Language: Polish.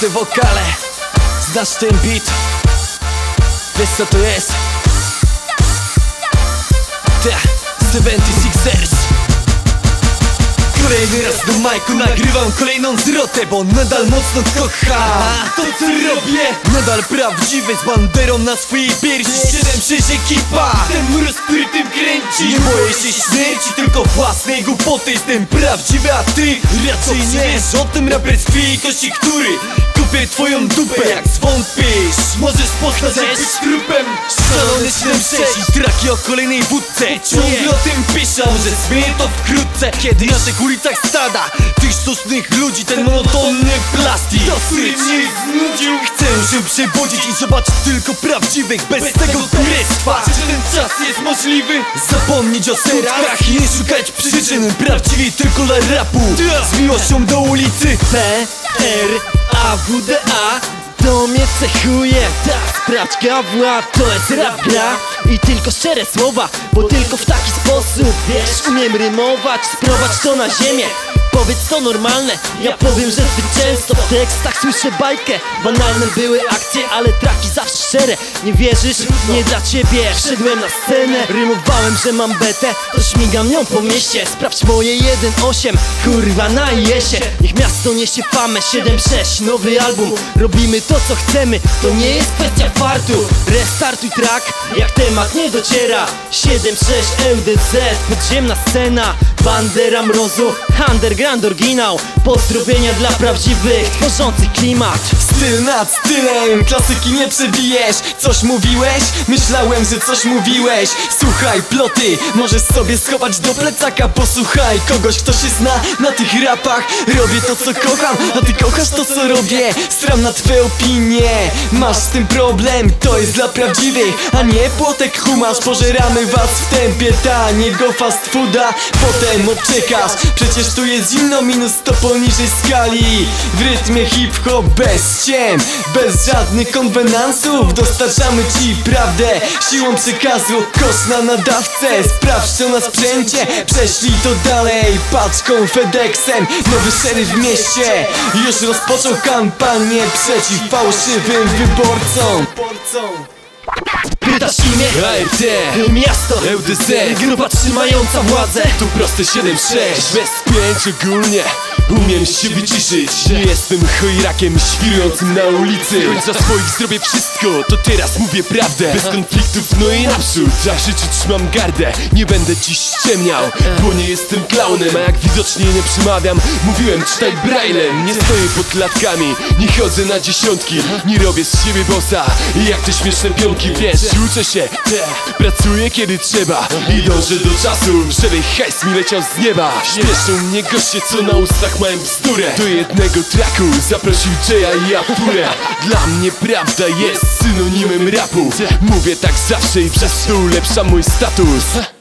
te wokale Znasz ten beat. Wiesz co to jest? Ta, 76ers Kolejny raz do majku nagrywam kolejną zwrotę Bo nadal mocno kocha. To co robię Nadal prawdziwy z banderą na swojej piersi. 7-6 ekipa. Ten rozprytym Nie boję się śmierci, tylko własnej głupoty Jestem prawdziwy, a ty raczej nie wiesz o tym raper z krwi kości, który Kupię twoją dupę jak zwątpisz. Możesz poznać jak być trupem Szalony 7-6 i traki o kolejnej wódce. Ciągle o tym piszę, może zmienię to wkrótce. Kiedy na naszych ulicach stada Tych sztucznych ludzi, ten monotonny plastik Dosyć mnie znudził. Chcę się przebudzić i zobaczyć tylko prawdziwych Bez tego kurestwa Czy ten czas jest możliwy? Zapomnieć o skutkach i nie szukać przyczyn. Prawdziwi tylko dla rapu. Z miłością do ulicy P, R, A, W, D, A. To mnie cechuje sprawdź gawła, to jest rap gra I tylko szczere słowa, bo tylko w taki sposób Wiesz, umiem rymować, sprowadź to na ziemię Powiedz to normalne, ja powiem, że zbyt często w tekstach słyszę bajkę. Banalne były akcje, ale traki zawsze szczere. Nie wierzysz? Nie dla ciebie. Wszedłem na scenę, rymowałem, że mam betę. To śmigam nią po mieście. Sprawdź moje 1-8, kurwa naje się. Niech miasto niesie famę. 7-6, nowy album. Robimy to co chcemy, to nie jest kwestia fartu Restartuj track, jak temat nie dociera. 7-6 LDZ, podziemna scena Bandera mrozu, underground oryginał Pozdrowienia dla prawdziwych, tworzących klimat. Styl nad stylem, klasyki nie przebijesz Coś mówiłeś? Myślałem, że coś mówiłeś. Słuchaj, ploty, możesz sobie schować do plecaka. Posłuchaj kogoś, kto się zna na tych rapach. Robię to, co kocham, a ty kochasz to, co robię. Stram na twoje opinie, masz z tym problem? To jest dla prawdziwych, a nie płotek humasz. Pożeramy was w tempie, ta nie go fast fooda. Potem odczekasz, przecież tu jest zimno minus 100 najpełniejszej skali W rytmie hip-hop bez ciem Bez żadnych konwenansów. Dostarczamy ci prawdę Siłą przekazu kos na nadawcę. Sprawdź to na sprzęcie Prześlij to dalej paczką FedExem. Nowy szeryf w mieście Już rozpoczął kampanię Przeciw fałszywym wyborcom. Pytasz imię? ART Miasto LDZ Grupa trzymająca władzę. Tu proste 7-6 Bez 5 ogólnie. Umiem się wyciszyć. Nie jestem chojrakiem świrującym na ulicy. Choć za swoich zrobię wszystko To teraz mówię prawdę. Bez konfliktów no i naprzód. Za życie trzymam gardę. Nie będę ci ściemniał Bo nie jestem klaunem. A jak widocznie nie przemawiam Mówiłem czytaj braillem Nie stoję pod klatkami Nie chodzę na dziesiątki. Nie robię z siebie bossa. Jak te śmieszne pionki wiesz Uczę się. Pracuję kiedy trzeba. I dążę do czasu Żeby hajs mi leciał z nieba. Śmieszą mnie goście co na ustach bzdurę. Do jednego traku zaprosił Jaya i Apurę Dla mnie prawda jest synonimem rapu. Mówię tak zawsze i przez to ulepszam mój status